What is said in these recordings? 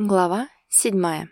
Глава седьмая.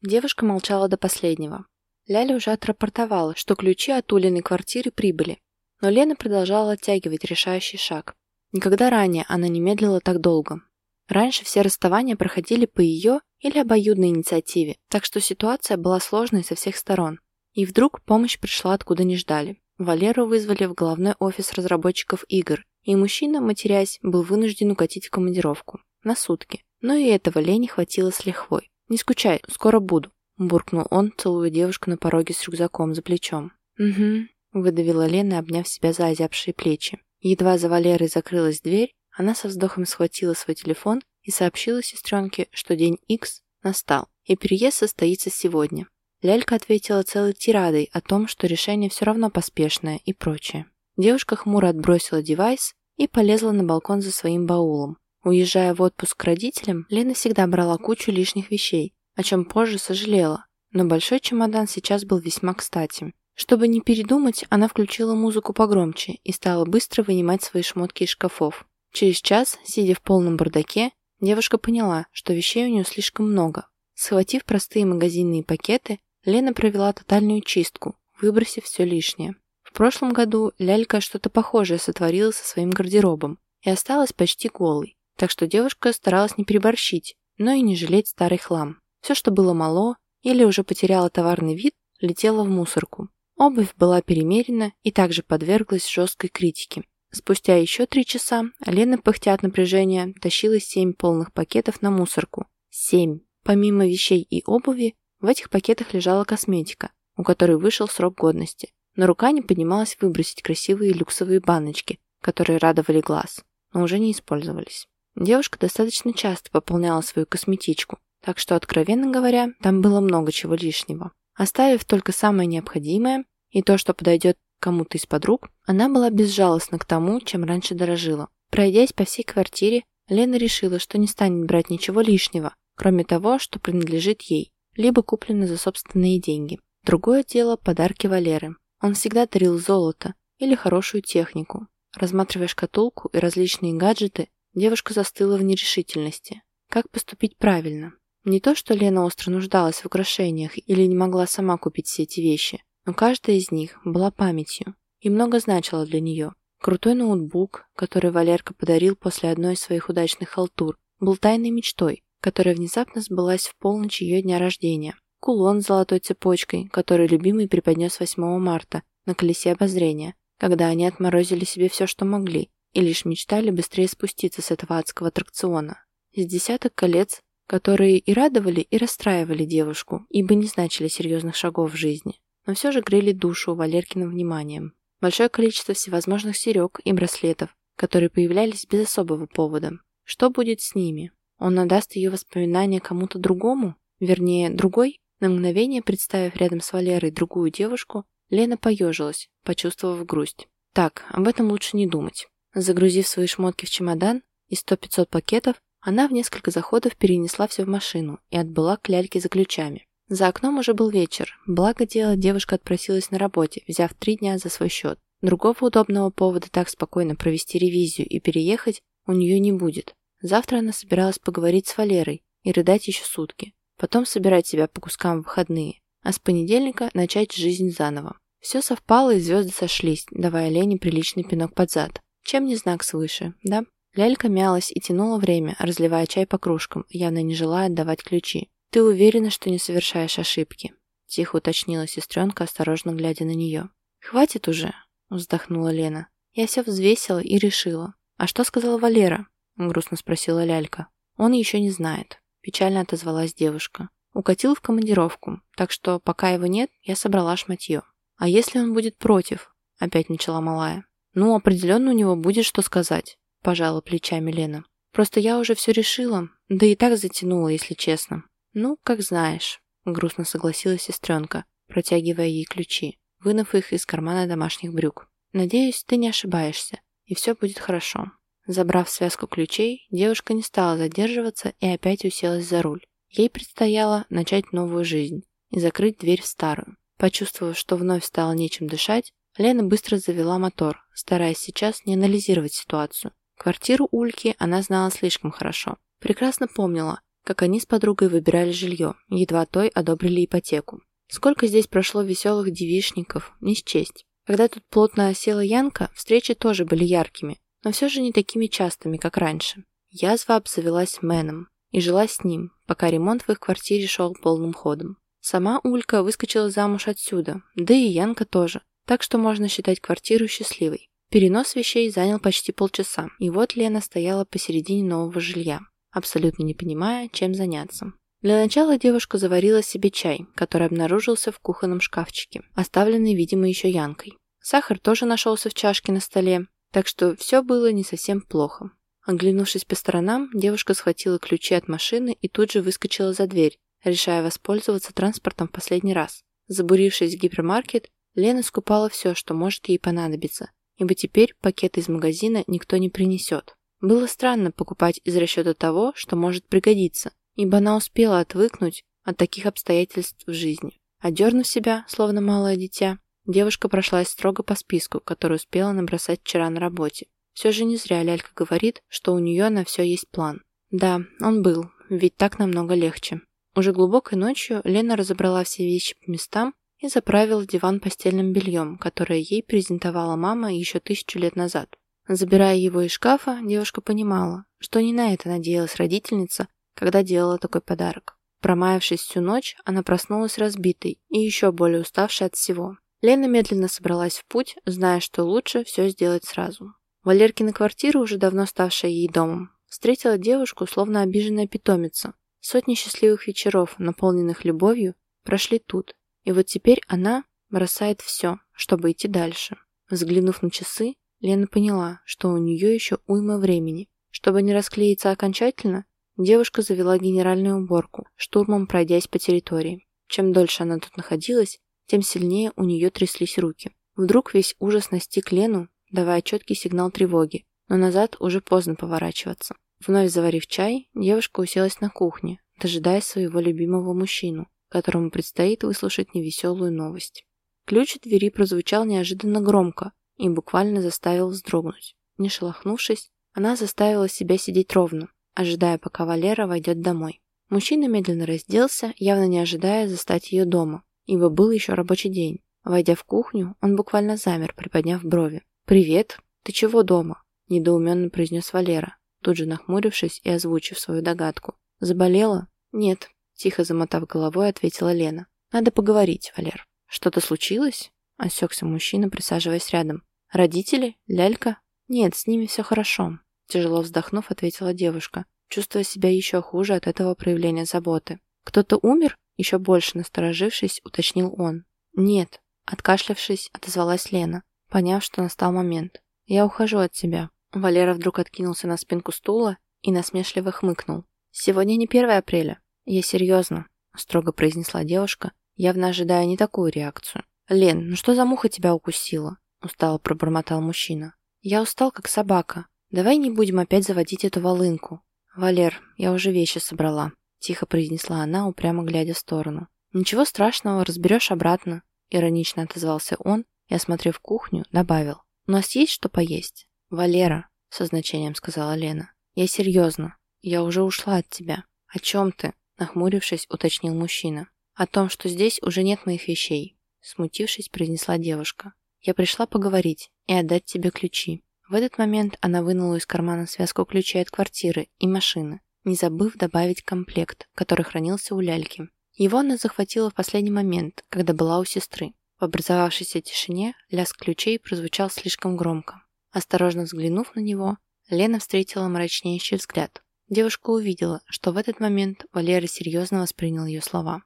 Девушка молчала до последнего. Ляля уже отрапортовала, что ключи от Улиной квартиры прибыли, но Лена продолжала оттягивать решающий шаг. Никогда ранее она не медлила так долго. Раньше все расставания проходили по ее или обоюдной инициативе, так что ситуация была сложной со всех сторон. И вдруг помощь пришла откуда не ждали. Валеру вызвали в головной офис разработчиков игр, и мужчина, матерясь, был вынужден укатить в командировку. На сутки. Но и этого Лене хватило с лихвой. «Не скучай, скоро буду», – буркнул он, целуя девушку на пороге с рюкзаком за плечом. «Угу», – выдавила Лена, обняв себя за озябшие плечи. Едва за Валерой закрылась дверь, она со вздохом схватила свой телефон и сообщила сестренке, что день X настал, и переезд состоится сегодня. Лялька ответила целой тирадой о том, что решение все равно поспешное и прочее. Девушка хмуро отбросила девайс и полезла на балкон за своим баулом, Уезжая в отпуск к родителям, Лена всегда брала кучу лишних вещей, о чем позже сожалела, но большой чемодан сейчас был весьма кстати. Чтобы не передумать, она включила музыку погромче и стала быстро вынимать свои шмотки из шкафов. Через час, сидя в полном бардаке, девушка поняла, что вещей у нее слишком много. Схватив простые магазинные пакеты, Лена провела тотальную чистку, выбросив все лишнее. В прошлом году Лялька что-то похожее сотворила со своим гардеробом и осталась почти голой. Так что девушка старалась не переборщить, но и не жалеть старый хлам. Все, что было мало или уже потеряло товарный вид, летело в мусорку. Обувь была перемерена и также подверглась жесткой критике. Спустя еще три часа Лена, пыхтя от напряжения, тащила семь полных пакетов на мусорку. Семь. Помимо вещей и обуви, в этих пакетах лежала косметика, у которой вышел срок годности. Но рука не поднималась выбросить красивые люксовые баночки, которые радовали глаз, но уже не использовались. Девушка достаточно часто пополняла свою косметичку, так что, откровенно говоря, там было много чего лишнего. Оставив только самое необходимое и то, что подойдет кому-то из подруг, она была безжалостна к тому, чем раньше дорожила. Пройдясь по всей квартире, Лена решила, что не станет брать ничего лишнего, кроме того, что принадлежит ей, либо куплено за собственные деньги. Другое дело – подарки Валеры. Он всегда дарил золото или хорошую технику. Рассматривая шкатулку и различные гаджеты, Девушка застыла в нерешительности. Как поступить правильно? Не то, что Лена остро нуждалась в украшениях или не могла сама купить все эти вещи, но каждая из них была памятью и много значила для нее. Крутой ноутбук, который Валерка подарил после одной из своих удачных халтур, был тайной мечтой, которая внезапно сбылась в полночь ее дня рождения. Кулон с золотой цепочкой, который любимый преподнес 8 марта на колесе обозрения, когда они отморозили себе все, что могли, и лишь мечтали быстрее спуститься с этого адского аттракциона. Из десяток колец, которые и радовали, и расстраивали девушку, ибо не значили серьезных шагов в жизни, но все же грели душу Валеркиным вниманием. Большое количество всевозможных серег и браслетов, которые появлялись без особого повода. Что будет с ними? Он надаст ее воспоминания кому-то другому? Вернее, другой? На мгновение, представив рядом с Валерой другую девушку, Лена поежилась, почувствовав грусть. Так, об этом лучше не думать. Загрузив свои шмотки в чемодан и сто-пятьсот пакетов, она в несколько заходов перенесла все в машину и отбыла к ляльке за ключами. За окном уже был вечер, благо дело девушка отпросилась на работе, взяв три дня за свой счет. Другого удобного повода так спокойно провести ревизию и переехать у нее не будет. Завтра она собиралась поговорить с Валерой и рыдать еще сутки. Потом собирать себя по кускам в выходные, а с понедельника начать жизнь заново. Все совпало и звезды сошлись, давая Лене приличный пинок под зад. Чем не знак свыше, да? Лялька мялась и тянула время, разливая чай по кружкам, явно не желая отдавать ключи. «Ты уверена, что не совершаешь ошибки?» Тихо уточнила сестренка, осторожно глядя на нее. «Хватит уже!» – вздохнула Лена. «Я все взвесила и решила. А что сказала Валера?» – грустно спросила Лялька. «Он еще не знает», – печально отозвалась девушка. «Укатил в командировку, так что пока его нет, я собрала шматье». «А если он будет против?» – опять начала малая. «Ну, определенно у него будет что сказать», – пожала плечами Лена. «Просто я уже все решила, да и так затянула, если честно». «Ну, как знаешь», – грустно согласилась сестренка, протягивая ей ключи, вынув их из кармана домашних брюк. «Надеюсь, ты не ошибаешься, и все будет хорошо». Забрав связку ключей, девушка не стала задерживаться и опять уселась за руль. Ей предстояло начать новую жизнь и закрыть дверь в старую. Почувствовав, что вновь стало нечем дышать, Лена быстро завела мотор, стараясь сейчас не анализировать ситуацию. Квартиру Ульки она знала слишком хорошо. Прекрасно помнила, как они с подругой выбирали жилье, едва той одобрили ипотеку. Сколько здесь прошло веселых девишников, не счесть. Когда тут плотно осела Янка, встречи тоже были яркими, но все же не такими частыми, как раньше. Язва обзавелась Мэном и жила с ним, пока ремонт в их квартире шел полным ходом. Сама Улька выскочила замуж отсюда, да и Янка тоже, так что можно считать квартиру счастливой. Перенос вещей занял почти полчаса, и вот Лена стояла посередине нового жилья, абсолютно не понимая, чем заняться. Для начала девушка заварила себе чай, который обнаружился в кухонном шкафчике, оставленный, видимо, еще Янкой. Сахар тоже нашелся в чашке на столе, так что все было не совсем плохо. Оглянувшись по сторонам, девушка схватила ключи от машины и тут же выскочила за дверь, решая воспользоваться транспортом в последний раз. Забурившись в гипермаркет, Лена скупала все, что может ей понадобиться, ибо теперь пакеты из магазина никто не принесет. Было странно покупать из расчета того, что может пригодиться, ибо она успела отвыкнуть от таких обстоятельств в жизни. Одернув себя, словно малое дитя, девушка прошлась строго по списку, который успела набросать вчера на работе. Все же не зря Лялька говорит, что у нее на все есть план. Да, он был, ведь так намного легче. Уже глубокой ночью Лена разобрала все вещи по местам и заправила диван постельным бельем, которое ей презентовала мама еще тысячу лет назад. Забирая его из шкафа, девушка понимала, что не на это надеялась родительница, когда делала такой подарок. Промаявшись всю ночь, она проснулась разбитой и еще более уставшей от всего. Лена медленно собралась в путь, зная, что лучше все сделать сразу. Валеркина квартира, уже давно ставшая ей домом, встретила девушку, словно обиженная питомица, Сотни счастливых вечеров, наполненных любовью, прошли тут, и вот теперь она бросает все, чтобы идти дальше. Взглянув на часы, Лена поняла, что у нее еще уйма времени. Чтобы не расклеиться окончательно, девушка завела генеральную уборку, штурмом пройдясь по территории. Чем дольше она тут находилась, тем сильнее у нее тряслись руки. Вдруг весь ужас настиг Лену, давая четкий сигнал тревоги, но назад уже поздно поворачиваться. Вновь заварив чай, девушка уселась на кухне, дожидаясь своего любимого мужчину, которому предстоит выслушать невеселую новость. Ключ от двери прозвучал неожиданно громко и буквально заставил вздрогнуть. Не шелохнувшись, она заставила себя сидеть ровно, ожидая, пока Валера войдет домой. Мужчина медленно разделся, явно не ожидая застать ее дома, ибо был еще рабочий день. Войдя в кухню, он буквально замер, приподняв брови. «Привет! Ты чего дома?» – недоуменно произнес Валера, тут же нахмурившись и озвучив свою догадку. «Заболела?» «Нет», – тихо замотав головой, ответила Лена. «Надо поговорить, Валер». «Что-то случилось?» – осекся мужчина, присаживаясь рядом. «Родители? Лялька?» «Нет, с ними все хорошо», – тяжело вздохнув, ответила девушка, чувствуя себя еще хуже от этого проявления заботы. «Кто-то умер?» – еще больше насторожившись, уточнил он. «Нет», – откашлявшись, отозвалась Лена, поняв, что настал момент. «Я ухожу от тебя». Валера вдруг откинулся на спинку стула и насмешливо хмыкнул. «Сегодня не 1 апреля. Я серьезно», — строго произнесла девушка, явно ожидая не такую реакцию. «Лен, ну что за муха тебя укусила?» — устало пробормотал мужчина. «Я устал, как собака. Давай не будем опять заводить эту волынку». «Валер, я уже вещи собрала», — тихо произнесла она, упрямо глядя в сторону. «Ничего страшного, разберешь обратно», — иронично отозвался он и, осмотрев кухню, добавил. «У нас есть что поесть?» «Валера», — со значением сказала Лена, — «я серьезно. Я уже ушла от тебя». «О чем ты?» — нахмурившись, уточнил мужчина. «О том, что здесь уже нет моих вещей», — смутившись, произнесла девушка. «Я пришла поговорить и отдать тебе ключи». В этот момент она вынула из кармана связку ключей от квартиры и машины, не забыв добавить комплект, который хранился у ляльки. Его она захватила в последний момент, когда была у сестры. В образовавшейся тишине лязг ключей прозвучал слишком громко. Осторожно взглянув на него, Лена встретила мрачнейший взгляд. Девушка увидела, что в этот момент Валера серьезно воспринял ее слова.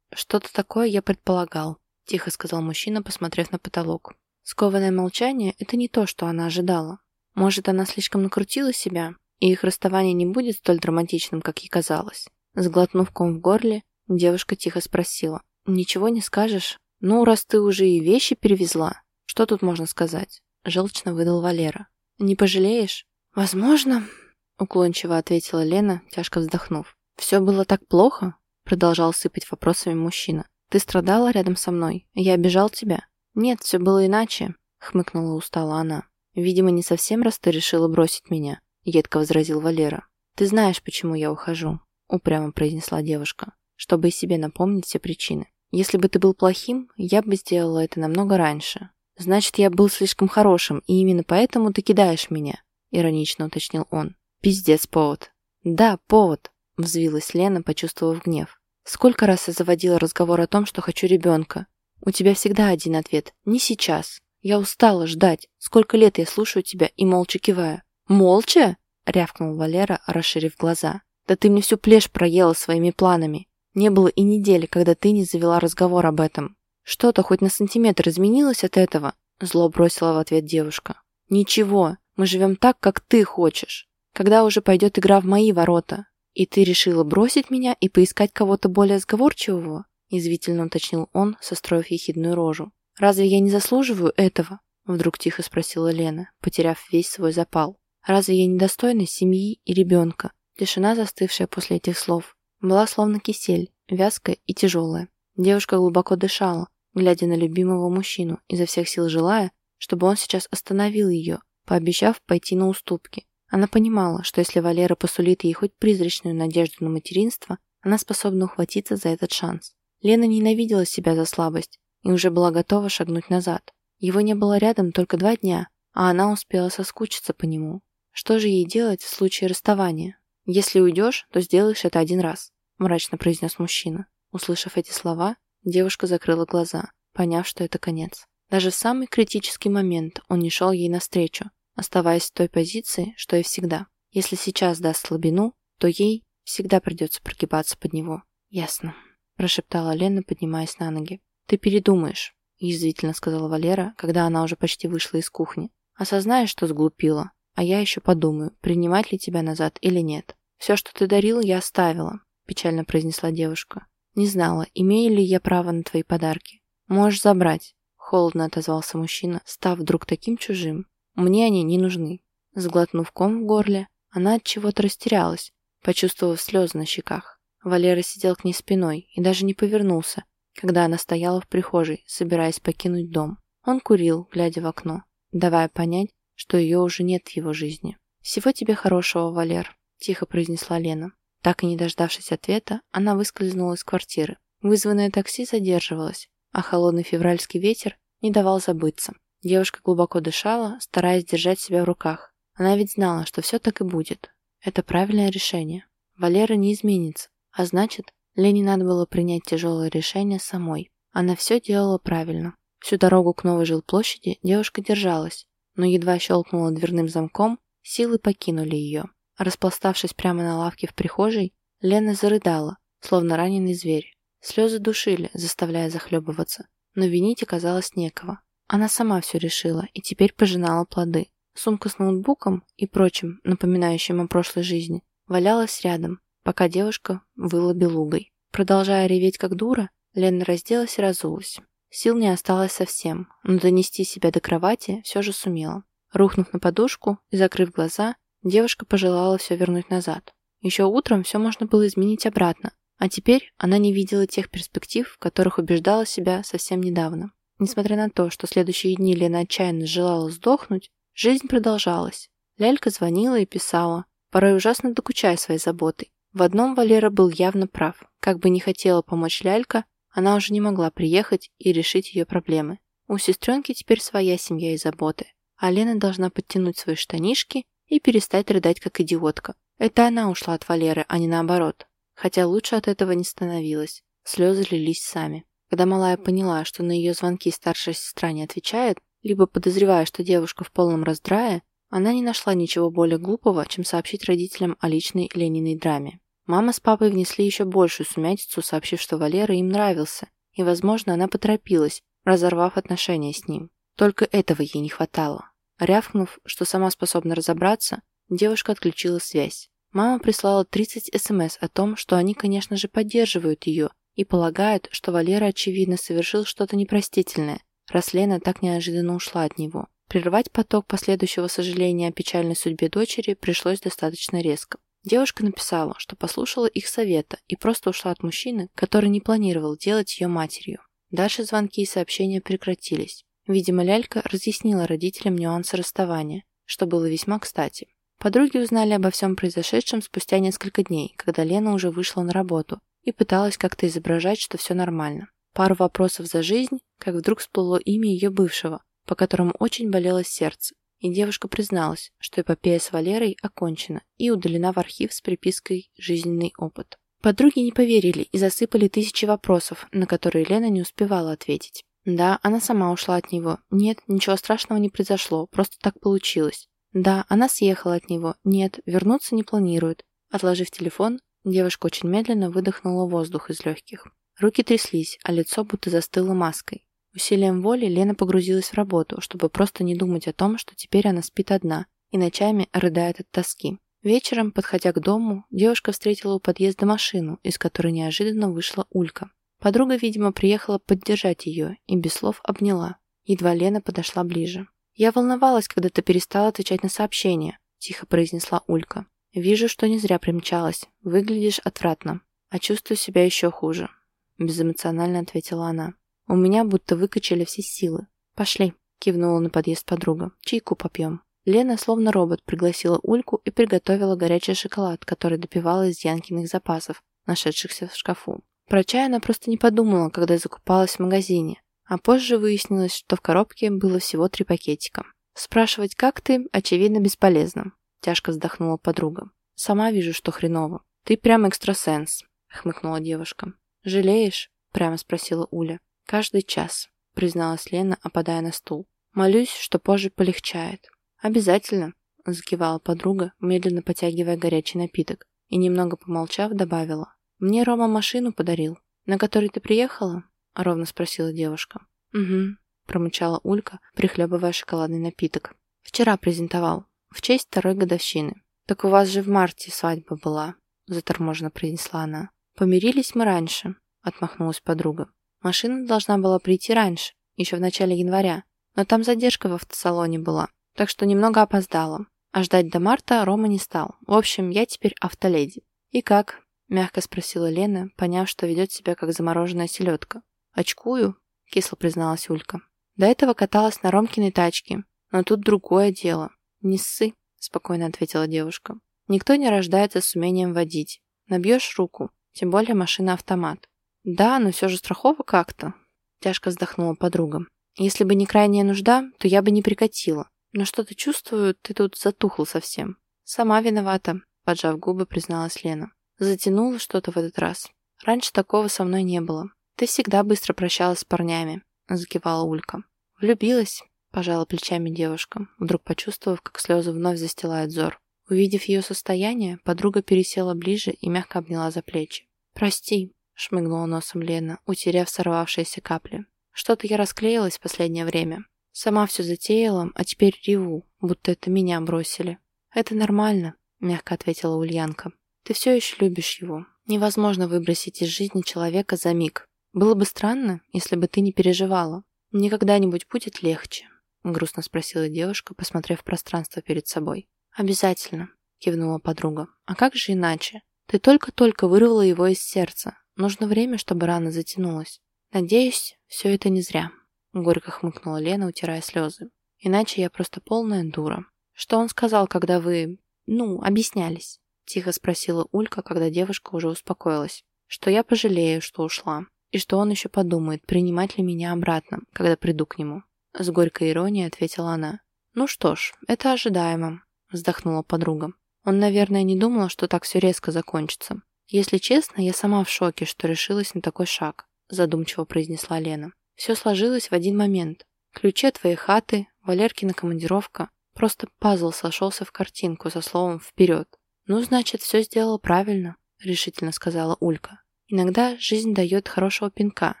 «Что-то такое я предполагал», – тихо сказал мужчина, посмотрев на потолок. Скованное молчание – это не то, что она ожидала. Может, она слишком накрутила себя, и их расставание не будет столь драматичным, как ей казалось. Сглотнув ком в горле, девушка тихо спросила. «Ничего не скажешь? Ну, раз ты уже и вещи перевезла, что тут можно сказать?» – желчно выдал Валера. «Не пожалеешь?» «Возможно», — уклончиво ответила Лена, тяжко вздохнув. «Все было так плохо?» — продолжал сыпать вопросами мужчина. «Ты страдала рядом со мной? Я обижал тебя?» «Нет, все было иначе», — хмыкнула устала она. «Видимо, не совсем раз ты решила бросить меня», — едко возразил Валера. «Ты знаешь, почему я ухожу». упрямо произнесла девушка, чтобы и себе напомнить все причины. «Если бы ты был плохим, я бы сделала это намного раньше. Значит, я был слишком хорошим, и именно поэтому ты кидаешь меня», иронично уточнил он. «Пиздец, повод». «Да, повод», взвилась Лена, почувствовав гнев. «Сколько раз я заводила разговор о том, что хочу ребенка? У тебя всегда один ответ. Не сейчас. Я устала ждать. Сколько лет я слушаю тебя и молча киваю». «Молча?» — рявкнул Валера, расширив глаза. «Да ты мне всю плешь проела своими планами. Не было и недели, когда ты не завела разговор об этом. Что-то хоть на сантиметр изменилось от этого?» Зло бросила в ответ девушка. «Ничего. Мы живем так, как ты хочешь. Когда уже пойдет игра в мои ворота? И ты решила бросить меня и поискать кого-то более сговорчивого?» Язвительно уточнил он, состроив ехидную рожу. «Разве я не заслуживаю этого?» Вдруг тихо спросила Лена, потеряв весь свой запал. «Разве я недостойна семьи и ребенка?» Тишина, застывшая после этих слов, была словно кисель, вязкая и тяжелая. Девушка глубоко дышала, глядя на любимого мужчину, изо всех сил желая, чтобы он сейчас остановил ее, пообещав пойти на уступки. Она понимала, что если Валера посулит ей хоть призрачную надежду на материнство, она способна ухватиться за этот шанс. Лена ненавидела себя за слабость и уже была готова шагнуть назад. Его не было рядом только два дня, а она успела соскучиться по нему. Что же ей делать в случае расставания? «Если уйдешь, то сделаешь это один раз», – мрачно произнес мужчина. Услышав эти слова, девушка закрыла глаза, поняв, что это конец. Даже в самый критический момент он не шел ей навстречу, оставаясь в той позиции, что и всегда. Если сейчас даст слабину, то ей всегда придется прогибаться под него. «Ясно», – прошептала Лена, поднимаясь на ноги. «Ты передумаешь», – язвительно сказала Валера, когда она уже почти вышла из кухни. «Осознаешь, что сглупила, а я еще подумаю, принимать ли тебя назад или нет. Все, что ты дарил, я оставила», – печально произнесла девушка. «Не знала, имею ли я право на твои подарки. Можешь забрать», – холодно отозвался мужчина, став вдруг таким чужим. «Мне они не нужны». Сглотнув ком в горле, она от чего-то растерялась, почувствовав слезы на щеках. Валера сидел к ней спиной и даже не повернулся, когда она стояла в прихожей, собираясь покинуть дом. Он курил, глядя в окно, давая понять, что ее уже нет в его жизни. «Всего тебе хорошего, Валер», – тихо произнесла Лена. Так и не дождавшись ответа, она выскользнула из квартиры. Вызванное такси задерживалось, а холодный февральский ветер не давал забыться. Девушка глубоко дышала, стараясь держать себя в руках. Она ведь знала, что все так и будет. Это правильное решение. Валера не изменится, а значит, Лене надо было принять тяжелое решение самой. Она все делала правильно. Всю дорогу к новой жилплощади девушка держалась, но едва щелкнула дверным замком, силы покинули ее. Распластавшись прямо на лавке в прихожей, Лена зарыдала, словно раненый зверь. Слезы душили, заставляя захлебываться, но винить оказалось некого. Она сама все решила и теперь пожинала плоды. Сумка с ноутбуком и прочим, напоминающим о прошлой жизни, валялась рядом, пока девушка выла белугой. Продолжая реветь как дура, Лена разделась и разулась. Сил не осталось совсем, но донести себя до кровати все же сумела. Рухнув на подушку и закрыв глаза, девушка пожелала все вернуть назад. Еще утром все можно было изменить обратно, а теперь она не видела тех перспектив, в которых убеждала себя совсем недавно. Несмотря на то, что следующие дни Лена отчаянно желала сдохнуть, жизнь продолжалась. Лялька звонила и писала, порой ужасно докучая своей заботой. В одном Валера был явно прав. Как бы не хотела помочь Лялька, она уже не могла приехать и решить ее проблемы. У сестренки теперь своя семья и заботы, а Лена должна подтянуть свои штанишки и перестать рыдать как идиотка. Это она ушла от Валеры, а не наоборот. Хотя лучше от этого не становилось. Слезы лились сами. Когда малая поняла, что на ее звонки старшая сестра не отвечает, либо подозревая, что девушка в полном раздрае, она не нашла ничего более глупого, чем сообщить родителям о личной Лениной драме. Мама с папой внесли еще большую сумятицу, сообщив, что Валера им нравился, и, возможно, она поторопилась, разорвав отношения с ним. Только этого ей не хватало. Рявкнув, что сама способна разобраться, девушка отключила связь. Мама прислала 30 СМС о том, что они, конечно же, поддерживают ее и полагают, что Валера, очевидно, совершил что-то непростительное, раз Лена так неожиданно ушла от него. Прервать поток последующего сожаления о печальной судьбе дочери пришлось достаточно резко. Девушка написала, что послушала их совета и просто ушла от мужчины, который не планировал делать ее матерью. Дальше звонки и сообщения прекратились. Видимо, Лялька разъяснила родителям нюансы расставания, что было весьма кстати. Подруги узнали обо всем произошедшем спустя несколько дней, когда Лена уже вышла на работу и пыталась как-то изображать, что все нормально. Пару вопросов за жизнь, как вдруг всплыло имя ее бывшего, по которому очень болело сердце, и девушка призналась, что эпопея с Валерой окончена и удалена в архив с припиской «Жизненный опыт». Подруги не поверили и засыпали тысячи вопросов, на которые Лена не успевала ответить. Да, она сама ушла от него. Нет, ничего страшного не произошло, просто так получилось. Да, она съехала от него. Нет, вернуться не планирует. Отложив телефон, девушка очень медленно выдохнула воздух из легких. Руки тряслись, а лицо будто застыло маской. Усилием воли Лена погрузилась в работу, чтобы просто не думать о том, что теперь она спит одна и ночами рыдает от тоски. Вечером, подходя к дому, девушка встретила у подъезда машину, из которой неожиданно вышла Улька. Подруга, видимо, приехала поддержать ее и без слов обняла. Едва Лена подошла ближе. «Я волновалась, когда ты перестала отвечать на сообщения», – тихо произнесла Улька. «Вижу, что не зря примчалась. Выглядишь отвратно. А чувствую себя еще хуже», – безэмоционально ответила она. «У меня будто выкачали все силы. Пошли», – кивнула на подъезд подруга. «Чайку попьем». Лена, словно робот, пригласила Ульку и приготовила горячий шоколад, который допивала из Янкиных запасов, нашедшихся в шкафу. Про чай она просто не подумала, когда закупалась в магазине. А позже выяснилось, что в коробке было всего три пакетика. Спрашивать, как ты, очевидно, бесполезно. Тяжко вздохнула подруга. Сама вижу, что хреново. Ты прям экстрасенс, хмыкнула девушка. Жалеешь? Прямо спросила Уля. Каждый час, призналась Лена, опадая на стул. Молюсь, что позже полегчает. Обязательно, закивала подруга, медленно потягивая горячий напиток, и немного помолчав, добавила. Мне Рома машину подарил. На которой ты приехала? — ровно спросила девушка. «Угу», — промычала Улька, прихлебывая шоколадный напиток. «Вчера презентовал. В честь второй годовщины. Так у вас же в марте свадьба была», — заторможенно произнесла она. «Помирились мы раньше», — отмахнулась подруга. «Машина должна была прийти раньше, еще в начале января, но там задержка в автосалоне была, так что немного опоздала. А ждать до марта Рома не стал. В общем, я теперь автоледи». «И как?» — мягко спросила Лена, поняв, что ведет себя как замороженная селедка. «Очкую», — кисло призналась Улька. «До этого каталась на Ромкиной тачке, но тут другое дело. Не ссы», — спокойно ответила девушка. «Никто не рождается с умением водить. Набьешь руку, тем более машина-автомат». «Да, но все же страхово как-то», — тяжко вздохнула подруга. «Если бы не крайняя нужда, то я бы не прикатила. Но что-то чувствую, ты тут затухла совсем». «Сама виновата», — поджав губы, призналась Лена. «Затянула что-то в этот раз. Раньше такого со мной не было. «Ты всегда быстро прощалась с парнями», — закивала Улька. «Влюбилась», — пожала плечами девушка, вдруг почувствовав, как слезы вновь застилают взор. Увидев ее состояние, подруга пересела ближе и мягко обняла за плечи. «Прости», — шмыгнула носом Лена, утеряв сорвавшиеся капли. «Что-то я расклеилась в последнее время. Сама все затеяла, а теперь реву, будто это меня бросили». «Это нормально», — мягко ответила Ульянка. «Ты все еще любишь его. Невозможно выбросить из жизни человека за миг. Было бы странно, если бы ты не переживала. Мне когда-нибудь будет легче, грустно спросила девушка, посмотрев в пространство перед собой. Обязательно, кивнула подруга. А как же иначе? Ты только-только вырвала его из сердца. Нужно время, чтобы рана затянулась. Надеюсь, все это не зря. Горько хмыкнула Лена, утирая слезы. Иначе я просто полная дура. Что он сказал, когда вы... ну, объяснялись? Тихо спросила Улька, когда девушка уже успокоилась. Что я пожалею, что ушла. И что он еще подумает, принимать ли меня обратно, когда приду к нему. С горькой иронией ответила она. «Ну что ж, это ожидаемо», – вздохнула подруга. Он, наверное, не думал, что так все резко закончится. «Если честно, я сама в шоке, что решилась на такой шаг», – задумчиво произнесла Лена. «Все сложилось в один момент. Ключи от твоей хаты, Валеркина командировка. Просто пазл сошелся в картинку со словом «вперед». «Ну, значит, все сделала правильно», – решительно сказала Улька. Иногда жизнь дает хорошего пинка,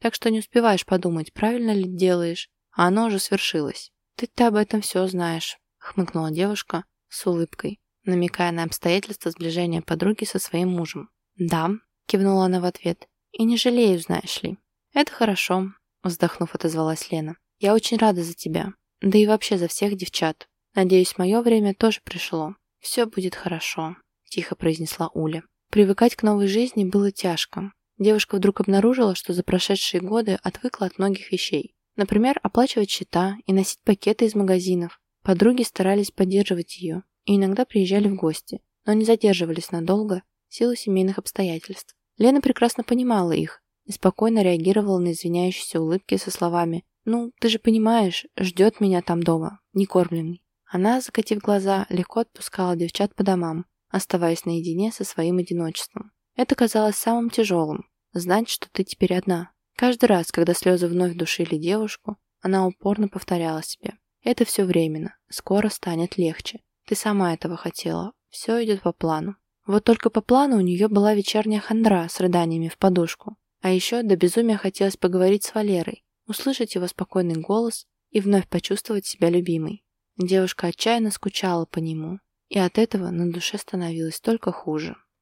так что не успеваешь подумать, правильно ли делаешь, а оно уже свершилось. Ты-то об этом все знаешь, хмыкнула девушка с улыбкой, намекая на обстоятельства сближения подруги со своим мужем. Да, кивнула она в ответ. И не жалею, знаешь ли. Это хорошо, вздохнув, отозвалась Лена. Я очень рада за тебя, да и вообще за всех девчат. Надеюсь, мое время тоже пришло. Все будет хорошо, тихо произнесла Уля. Привыкать к новой жизни было тяжко. Девушка вдруг обнаружила, что за прошедшие годы отвыкла от многих вещей. Например, оплачивать счета и носить пакеты из магазинов. Подруги старались поддерживать ее и иногда приезжали в гости, но не задерживались надолго в силу семейных обстоятельств. Лена прекрасно понимала их и спокойно реагировала на извиняющиеся улыбки со словами «Ну, ты же понимаешь, ждет меня там дома, не кормленный». Она, закатив глаза, легко отпускала девчат по домам, оставаясь наедине со своим одиночеством. Это казалось самым тяжелым – знать, что ты теперь одна. Каждый раз, когда слезы вновь душили девушку, она упорно повторяла себе. Это все временно, скоро станет легче. Ты сама этого хотела, все идет по плану. Вот только по плану у нее была вечерняя хандра с рыданиями в подушку. А еще до безумия хотелось поговорить с Валерой, услышать его спокойный голос и вновь почувствовать себя любимой. Девушка отчаянно скучала по нему, и от этого на душе становилось только хуже.